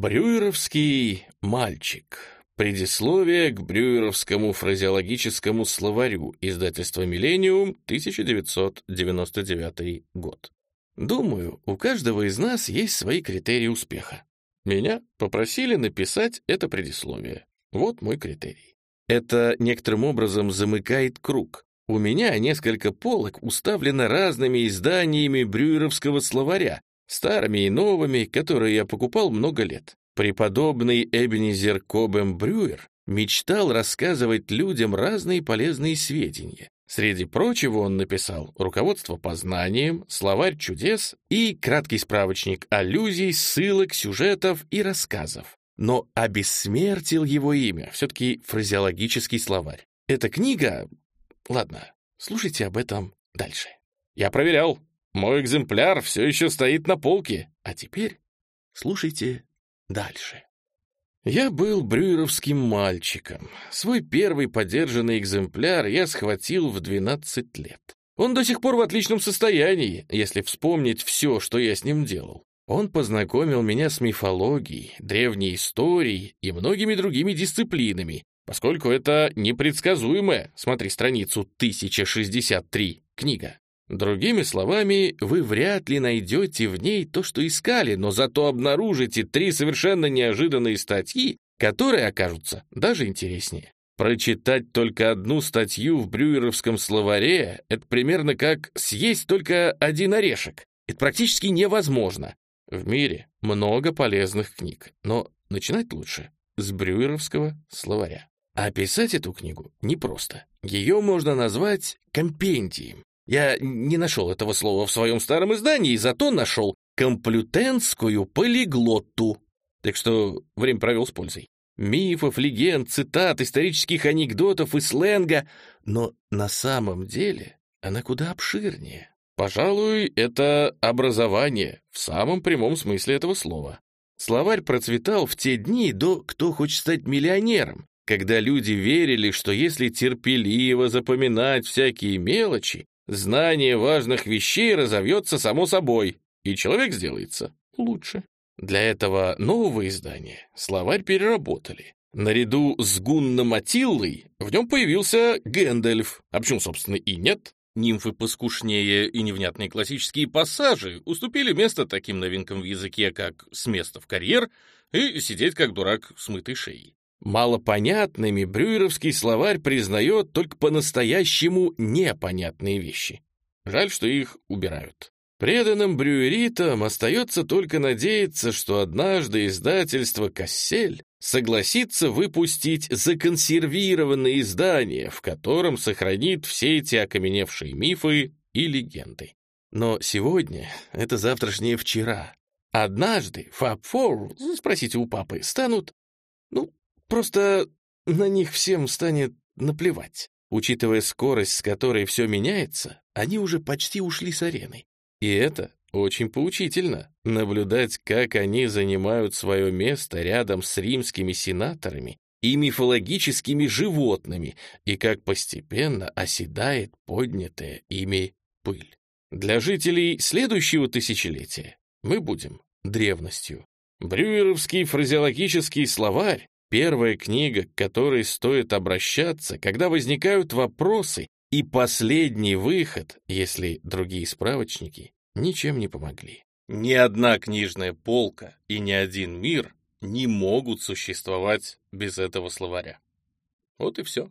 Брюеровский мальчик. Предисловие к Брюеровскому фразеологическому словарю. Издательство «Миллениум», 1999 год. Думаю, у каждого из нас есть свои критерии успеха. Меня попросили написать это предисловие. Вот мой критерий. Это некоторым образом замыкает круг. У меня несколько полок уставлено разными изданиями брюеровского словаря, старыми и новыми, которые я покупал много лет. Преподобный Эбенезер Кобем Брюер мечтал рассказывать людям разные полезные сведения. Среди прочего он написал руководство по знаниям, словарь чудес и краткий справочник аллюзий, ссылок, сюжетов и рассказов. Но обессмертил его имя, все-таки фразеологический словарь. Эта книга... Ладно, слушайте об этом дальше. Я проверял, мой экземпляр все еще стоит на полке. А теперь слушайте дальше. Я был брюеровским мальчиком. Свой первый подержанный экземпляр я схватил в 12 лет. Он до сих пор в отличном состоянии, если вспомнить все, что я с ним делал. Он познакомил меня с мифологией, древней историей и многими другими дисциплинами, поскольку это непредсказуемая, смотри страницу 1063, книга. Другими словами, вы вряд ли найдете в ней то, что искали, но зато обнаружите три совершенно неожиданные статьи, которые окажутся даже интереснее. Прочитать только одну статью в брюеровском словаре — это примерно как съесть только один орешек. Это практически невозможно. В мире много полезных книг, но начинать лучше с брюеровского словаря. А описать эту книгу непросто. Ее можно назвать компендием. Я не нашел этого слова в своем старом издании, зато нашел комплютенскую полиглотту. Так что время провел с пользой. Мифов, легенд, цитат, исторических анекдотов и сленга. Но на самом деле она куда обширнее. Пожалуй, это образование в самом прямом смысле этого слова. Словарь процветал в те дни до «Кто хочет стать миллионером», когда люди верили, что если терпеливо запоминать всякие мелочи, Знание важных вещей разовьется само собой, и человек сделается лучше. Для этого нового издания словарь переработали. Наряду с Гунном Атиллой в нем появился Гэндальф, а почему, собственно, и нет. Нимфы поскушнее и невнятные классические пассажи уступили место таким новинкам в языке, как «с места в карьер» и «сидеть как дурак с мытой шеей». Малопонятными брюеровский словарь признает только по-настоящему непонятные вещи. Жаль, что их убирают. Преданным брюеритам остается только надеяться, что однажды издательство «Кассель» согласится выпустить законсервированное издание, в котором сохранит все эти окаменевшие мифы и легенды. Но сегодня — это завтрашнее вчера. Однажды Фаб Фор, спросите у папы, станут, ну, Просто на них всем станет наплевать. Учитывая скорость, с которой все меняется, они уже почти ушли с арены. И это очень поучительно — наблюдать, как они занимают свое место рядом с римскими сенаторами и мифологическими животными, и как постепенно оседает поднятая ими пыль. Для жителей следующего тысячелетия мы будем древностью. Брюеровский фразеологический словарь Первая книга, к которой стоит обращаться, когда возникают вопросы, и последний выход, если другие справочники ничем не помогли. Ни одна книжная полка и ни один мир не могут существовать без этого словаря. Вот и все.